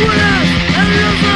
winners and losers.